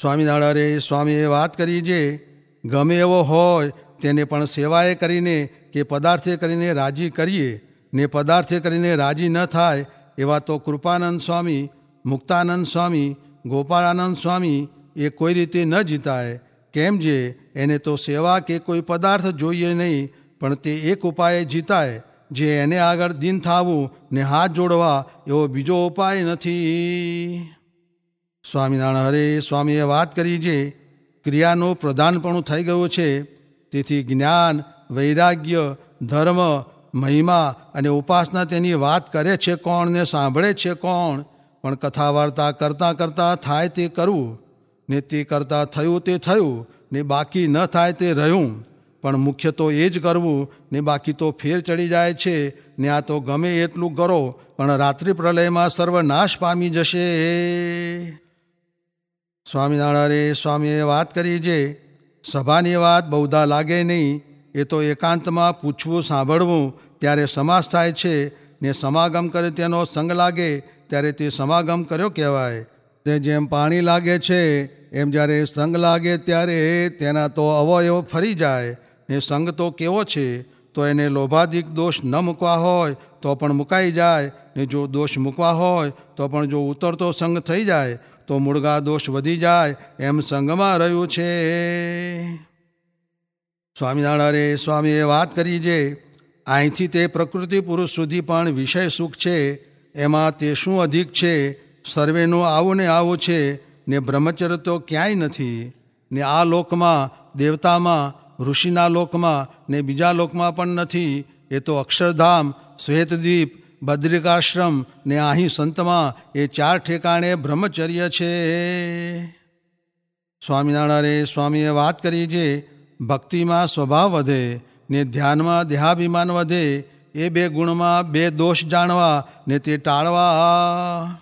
સ્વામિનારાયણે સ્વામીએ વાત કરી જે, ગમે એવો હોય તેને પણ સેવાએ કરીને કે પદાર્થે કરીને રાજી કરીએ, ને પદાર્થે કરીને રાજી ન થાય, એવા તો કૃપાનંદ સ્વામી, મુક્તાનંદ સ્વામી, ગોપાળાનંદ સ્વામી એ કોઈ રીતે ન જીતાય. કેમ જે, એને તો સેવા કે કોઈ પદાર્થ જોઈએ નહીં, પણ તે એક ઉપાય જીતાય, જે એને આગળ દિન થાવું ને હાથ જોડવા એવો બીજો ઉપાય નથી. સ્વામિનારાયણ હરે સ્વામીએ વાત કરી જે ક્રિયાનું પ્રધાનપણું થઈ ગયું છે, તેથી જ્ઞાન, વૈરાગ્ય, ધર્મ, મહિમા અને ઉપાસના તેની વાત કરે છે કોણ ને સાંભળે છે કોણ, પણ કથા વાર્તા કરતાં કરતાં થાય તે કરવું, ને તે કરતાં થયું તે થયું, ને બાકી ન થાય તે રહ્યું, પણ મુખ્ય તો એ જ કરવું, ને બાકી તો ફેર ચડી જાય છે, ને આ તો ગમે એટલું કરો, પણ રાત્રિ પ્રલયમાં સર્વનાશ પામી જશે. સ્વામિનારાયણે સ્વામીએ વાત કરી જે, સભાની વાત બહુધા લાગે નહીં, એ તો એકાંતમાં પૂછવું સાંભળવું, ત્યારે સમાસ થાય છે, ને સમાગમ કરે તેનો સંગ લાગે, ત્યારે તે સમાગમ કર્યો કહેવાય. તે જેમ પાણી લાગે છે, એમ જ્યારે સંગ લાગે ત્યારે તેના તો અવયવ ફરી જાય, ને સંગ તો કેવો છે, તો એને લોભાધિક દોષ ન મૂકવા હોય, તો પણ મુકાઈ જાય, ને જો દોષ મૂકવા હોય, તો પણ જો ઉતરતો સંગ થઈ જાય તો મૂળગા દોષ વધી જાય એમ સંગમાં રહ્યું છે. સ્વામિનારાયણે, સ્વામીએ વાત કરી જે અહીંથી તે પ્રકૃતિ પુરુષ સુધી પણ વિષય સુખ છે, એમાં તે શું અધિક છે, સર્વેનું આવું ને આવું છે, ને બ્રહ્મચર્ય તો ક્યાંય નથી, ને આ લોકમાં, દેવતામાં, ઋષિના લોકમાં, ને બીજા લોકમાં પણ નથી, એ તો અક્ષરધામ, શ્વેતદ્વીપ બદ્રિકાશ્રમ ને અહીં સંતમાં એ ચાર ઠેકાણે બ્રહ્મચર્ય છે. સ્વામિનારાયણે સ્વામીએ વાત કરી જે ભક્તિમાં સ્વભાવ વધે ને ધ્યાનમાં દેહાભિમાન વધે, એ બે ગુણમાં બે દોષ જાણવા ને તે ટાળવા.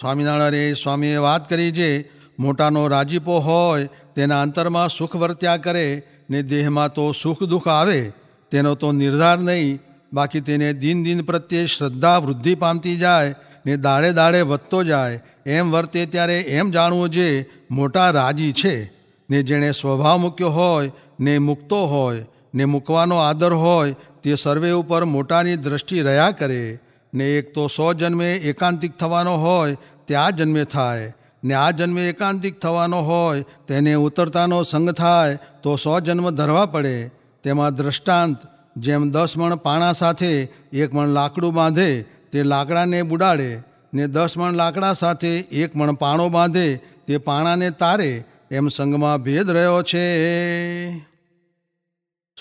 સ્વામિનારાયણે સ્વામીએ વાત કરી જે મોટાનો રાજીપો હોય, તેના અંતરમાં સુખ વર્ત્યા કરે ને દેહમાં તો સુખ દુઃખ આવે, તેનો તો નિર્ધાર નહીં બાકી તેને દિન દિન પ્રત્યે શ્રદ્ધા વૃદ્ધિ પામતી જાય ને દાડે દાડે વધતો જાય, એમ વર્તે ત્યારે એમ જાણવું જે મોટા રાજી છે. ને જેણે સ્વભાવ મૂક્યો હોય, ને મૂકતો હોય, ને મૂકવાનો આદર હોય, તે સર્વે ઉપર મોટાની દ્રષ્ટિ રહ્યા કરે. ને એક તો સો જન્મે એકાંતિક થવાનો હોય તે આ જન્મે થાય. ને આ જન્મે એકાંતિક થવાનો હોય, તેને ઉતરતાનો સંગ થાય, તો સો જન્મ ધરવા પડે. તેમાં દ્રષ્ટાંત જેમ દસ મણ પાણા સાથે એક મણ લાકડું બાંધે તે લાકડાને બુડાડે, ને દસ મણ લાકડા સાથે એક મણ પાણો બાંધે તે પાણાને તારે, એમ સંગમાં ભેદ રહ્યો છે.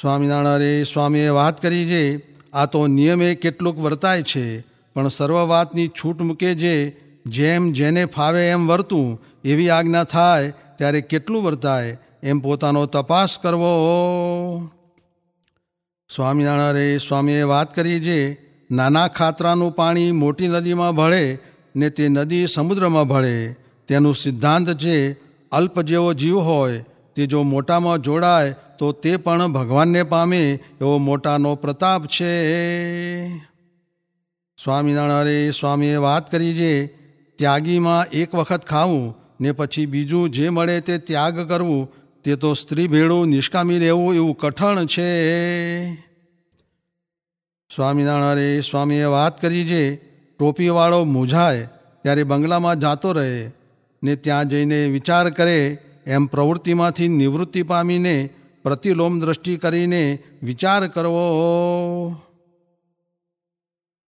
સ્વામિનારાયણે સ્વામીએ વાત કરી છે આ તો નિયમે કેટલુંક વર્તાય છે, પણ સર્વ વાતની છૂટ મૂકે છે જેમ જેને ફાવે એમ વર્તું, એવી આજ્ઞા થાય, ત્યારે કેટલું વર્તાય, એમ પોતાનો તપાસ કરવો. સ્વામિનારાયણે, સ્વામીએ વાત કરી છે નાના ખાતરાનું પાણી મોટી નદીમાં ભળે ને તે નદી સમુદ્રમાં ભળે, તેનું સિદ્ધાંત છે અલ્પ જેવો જીવ હોય, તે જો મોટામાં જોડાય, તો તે પણ ભગવાનને પામે એવો મોટાનો પ્રતાપ છે. સ્વામિનારાયણે, સ્વામીએ વાત કરી છે ત્યાગીમાં એક વખત ખાવું ને પછી બીજું જે મળે તે ત્યાગ કરવું તે તો સ્ત્રી ભેળું નિષ્કામી રહેવું એવું કઠણ છે. સ્વામિનારાયણે સ્વામીએ વાત કરી જે ટોપીવાળો મૂંઝાય ત્યારે બંગલામાં જાતો રહે ને ત્યાં જઈને વિચાર કરે એમ પ્રવૃત્તિમાંથી નિવૃત્તિ પામીને પ્રતિલોમ દ્રષ્ટિ કરીને વિચાર કરવો.